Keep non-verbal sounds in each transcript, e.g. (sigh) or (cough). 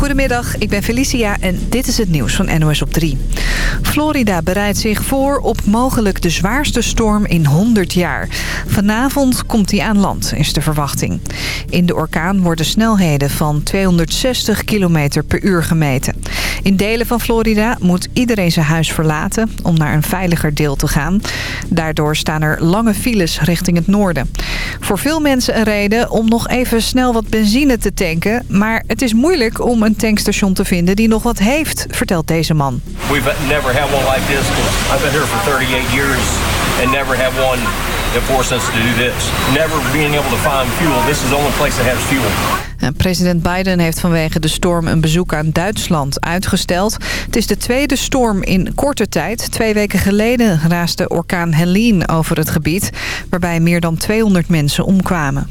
Goedemiddag, ik ben Felicia en dit is het nieuws van NOS op 3. Florida bereidt zich voor op mogelijk de zwaarste storm in 100 jaar. Vanavond komt hij aan land, is de verwachting. In de orkaan worden snelheden van 260 km per uur gemeten. In delen van Florida moet iedereen zijn huis verlaten om naar een veiliger deel te gaan. Daardoor staan er lange files richting het noorden. Voor veel mensen een reden om nog even snel wat benzine te tanken. Maar het is moeilijk om een tankstation te vinden die nog wat heeft, vertelt deze man. We've never had one like this. I've been here for 38 years and never had one that forced to do this. Never being able to find fuel. This is the only place that has fuel. President Biden heeft vanwege de storm een bezoek aan Duitsland uitgesteld. Het is de tweede storm in korte tijd. Twee weken geleden raasde orkaan Helene over het gebied... waarbij meer dan 200 mensen omkwamen.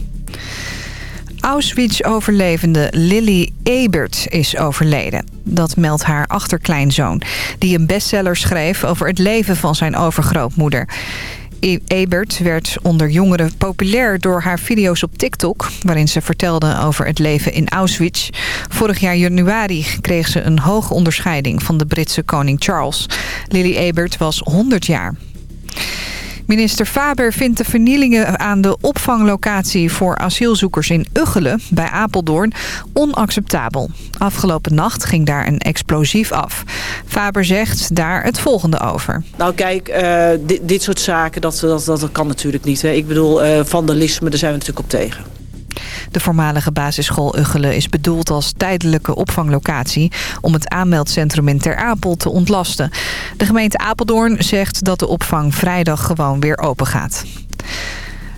Auschwitz-overlevende Lily Ebert is overleden. Dat meldt haar achterkleinzoon, die een bestseller schreef over het leven van zijn overgrootmoeder. Ebert werd onder jongeren populair door haar video's op TikTok... waarin ze vertelde over het leven in Auschwitz. Vorig jaar januari kreeg ze een hoge onderscheiding van de Britse koning Charles. Lily Ebert was 100 jaar. Minister Faber vindt de vernielingen aan de opvanglocatie voor asielzoekers in Uggelen bij Apeldoorn onacceptabel. Afgelopen nacht ging daar een explosief af. Faber zegt daar het volgende over. Nou kijk, uh, dit, soort zaken, dat, dat, dat kan natuurlijk niet. Hè. Ik bedoel, uh, vandalisme, daar zijn we natuurlijk op tegen. De voormalige basisschool Uggelen is bedoeld als tijdelijke opvanglocatie... om het aanmeldcentrum in Ter Apel te ontlasten. De gemeente Apeldoorn zegt dat de opvang vrijdag gewoon weer open gaat.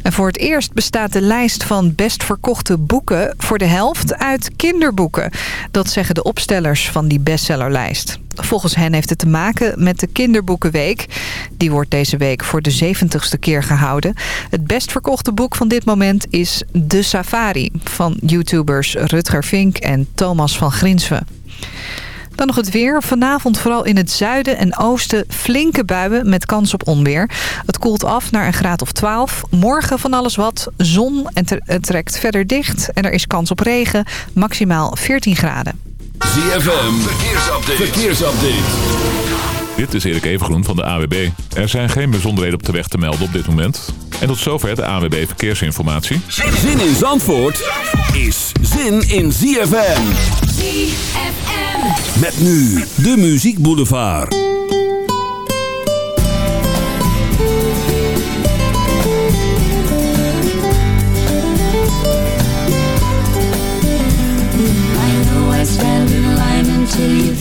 En voor het eerst bestaat de lijst van best verkochte boeken voor de helft uit kinderboeken. Dat zeggen de opstellers van die bestsellerlijst. Volgens hen heeft het te maken met de Kinderboekenweek. Die wordt deze week voor de zeventigste keer gehouden. Het best verkochte boek van dit moment is De Safari... van YouTubers Rutger Vink en Thomas van Grinsven. Dan nog het weer. Vanavond vooral in het zuiden en oosten flinke buien met kans op onweer. Het koelt af naar een graad of 12. Morgen van alles wat. Zon en het trekt verder dicht. En er is kans op regen. Maximaal 14 graden. ZFM. Verkeersupdate. Verkeersupdate. Dit is Erik Evengroen van de AWB. Er zijn geen bijzonderheden op de weg te melden op dit moment. En tot zover de AWB Verkeersinformatie. Zin in Zandvoort is zin in ZFM. ZFM. Met nu de Muziek Boulevard. stand in line until you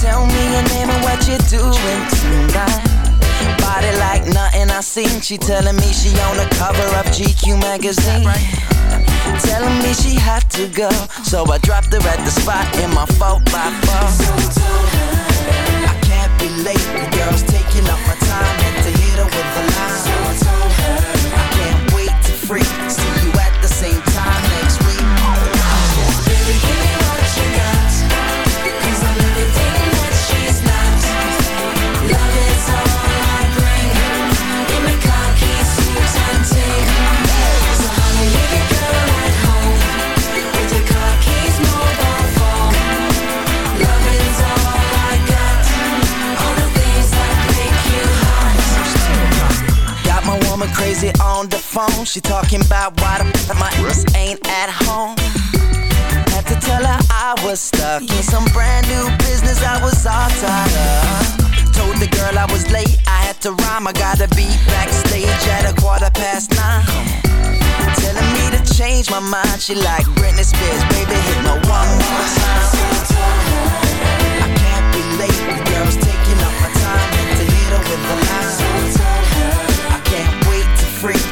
Tell me your name and what you're doing tonight? Body like nothing I seen. She telling me she on the cover of GQ magazine. Telling me she had to go. So I dropped her at the spot in my 4 by 4 So I can't be late, the girl's taking up my time. Had to hit her with a phone. She talking about why the f- my ass ain't at home. Had to tell her I was stuck in some brand new business I was all tied up Told the girl I was late, I had to rhyme. I gotta be backstage at a quarter past nine. Telling me to change my mind. She like Britney Spears, baby hit me one more time. I can't be late, the girl's taking up my time. To hit her with the line I can't wait to freak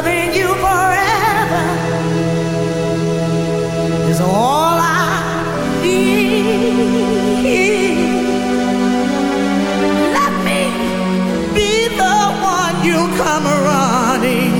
loving you forever is all I need. Let me be the one you come running.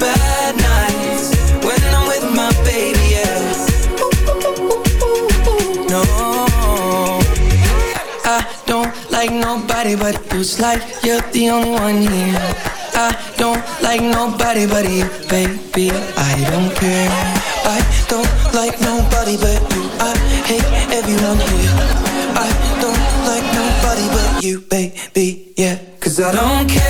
bad nights when I'm with my baby, yeah. No, I don't like nobody but who's like you're the only one here. I don't like nobody but you, baby. I don't care. I don't like nobody but you. I hate everyone here. I don't like nobody but you, baby, yeah. Cause I don't care.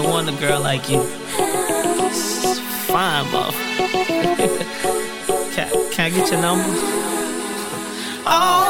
even want a girl like you. It's fine, bro. (laughs) can, can I get your number? Oh.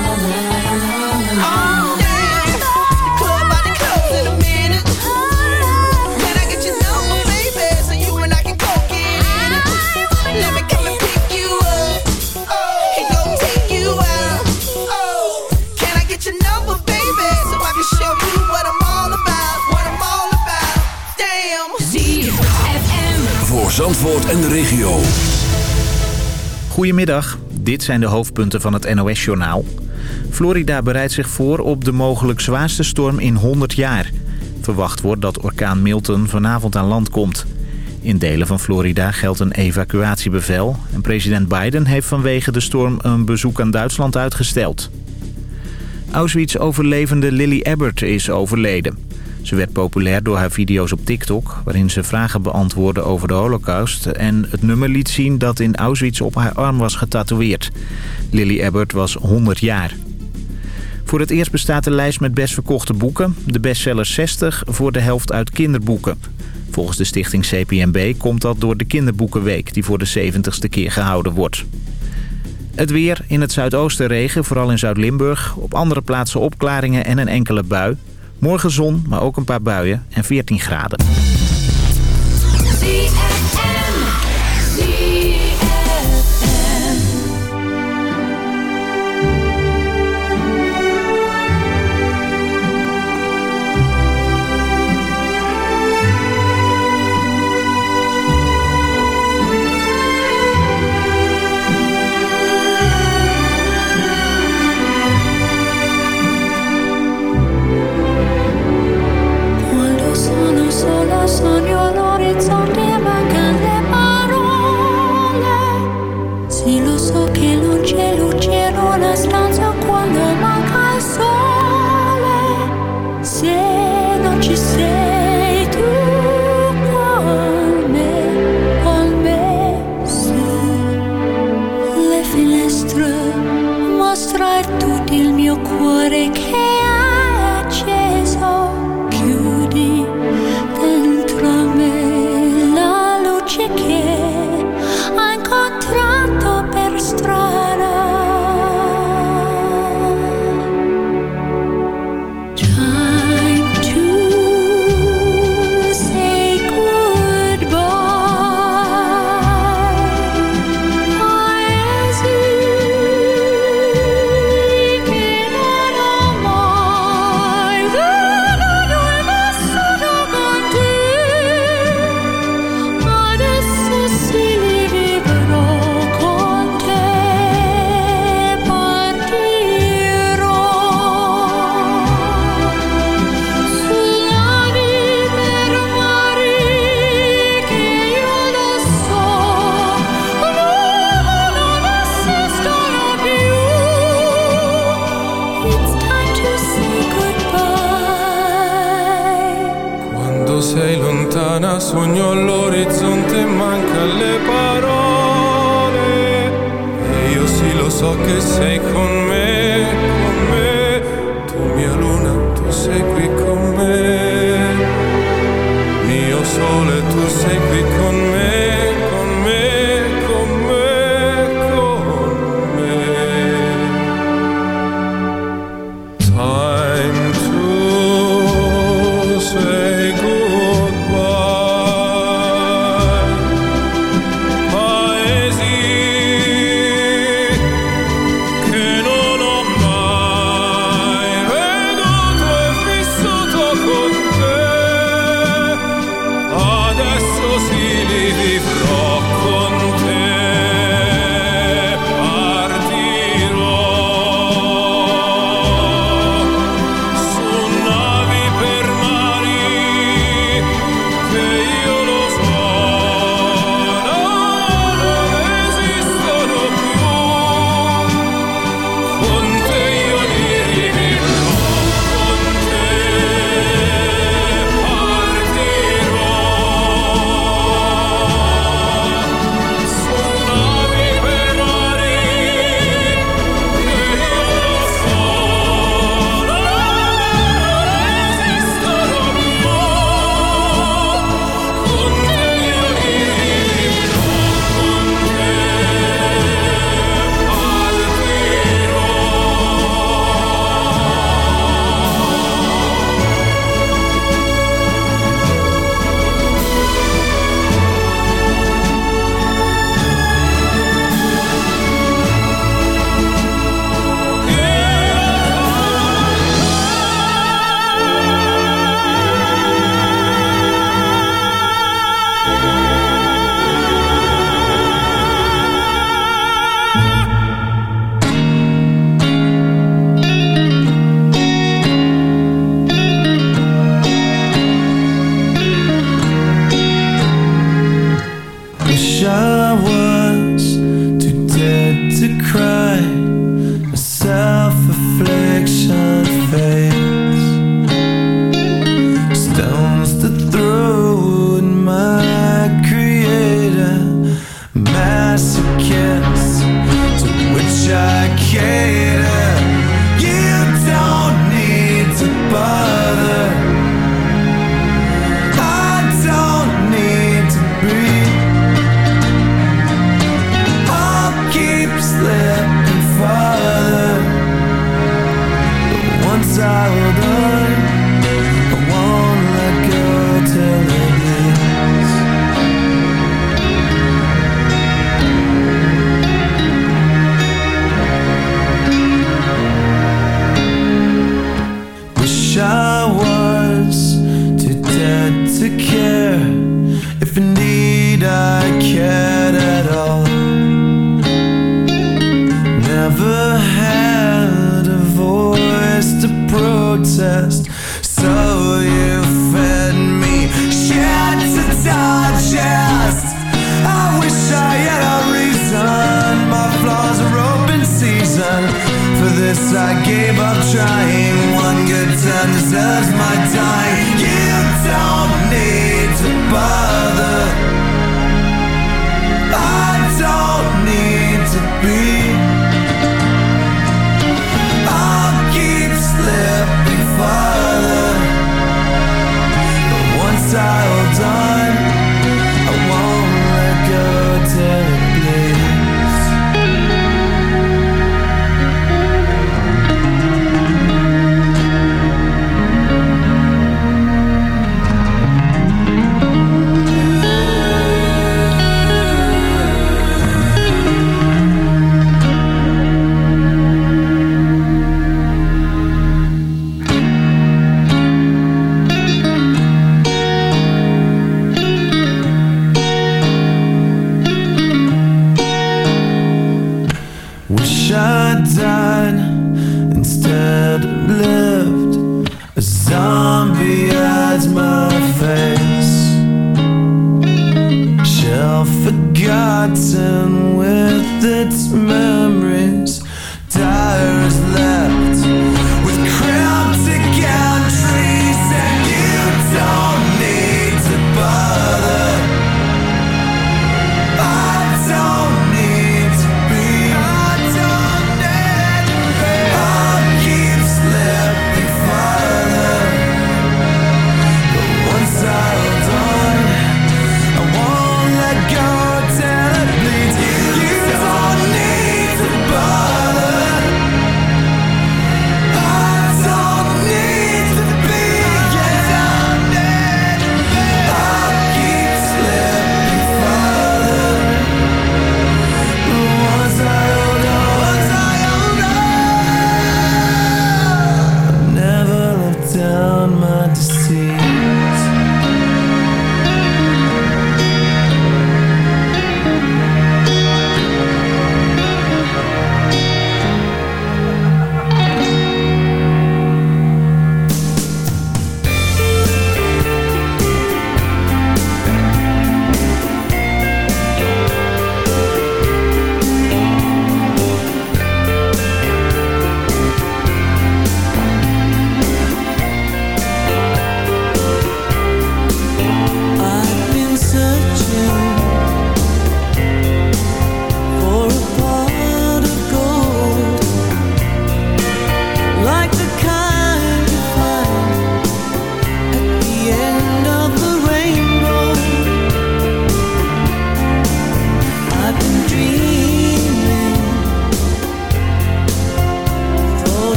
Zandvoort en de regio. Goedemiddag, dit zijn de hoofdpunten van het NOS-journaal. Florida bereidt zich voor op de mogelijk zwaarste storm in 100 jaar. Verwacht wordt dat orkaan Milton vanavond aan land komt. In delen van Florida geldt een evacuatiebevel... en president Biden heeft vanwege de storm een bezoek aan Duitsland uitgesteld. Auschwitz-overlevende Lily Abbott is overleden. Ze werd populair door haar video's op TikTok... waarin ze vragen beantwoordde over de holocaust... en het nummer liet zien dat in Auschwitz op haar arm was getatoeëerd. Lily Abbott was 100 jaar. Voor het eerst bestaat de lijst met best verkochte boeken. De bestseller 60 voor de helft uit kinderboeken. Volgens de stichting CPMB komt dat door de kinderboekenweek... die voor de 70ste keer gehouden wordt. Het weer in het zuidoosten regen, vooral in Zuid-Limburg. Op andere plaatsen opklaringen en een enkele bui. Morgen zon, maar ook een paar buien en 14 graden.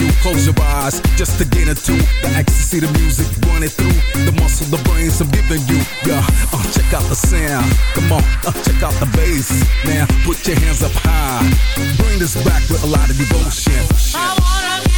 You. Close your eyes just to get into the ecstasy, the music running through the muscle, the brains I'm giving you. Yeah, uh, check out the sound. Come on, uh, check out the bass. Now put your hands up high. Bring this back with a lot of devotion. I wanna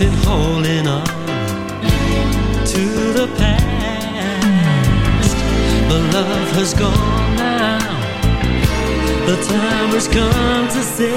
In holding on to the past. The love has gone now. The time has come to say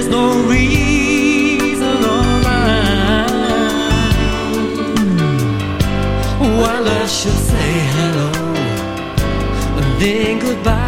there's no reason rhyme why love should say hello and then goodbye.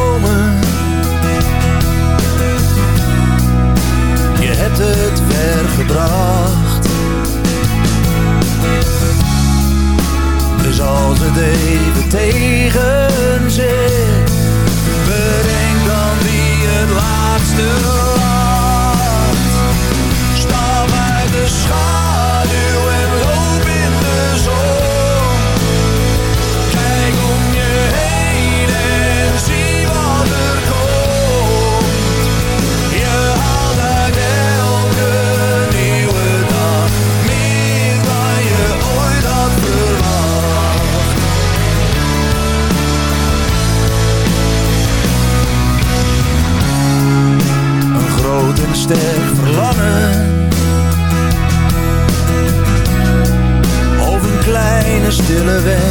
gebracht. Dus als het tegen kleine stille wens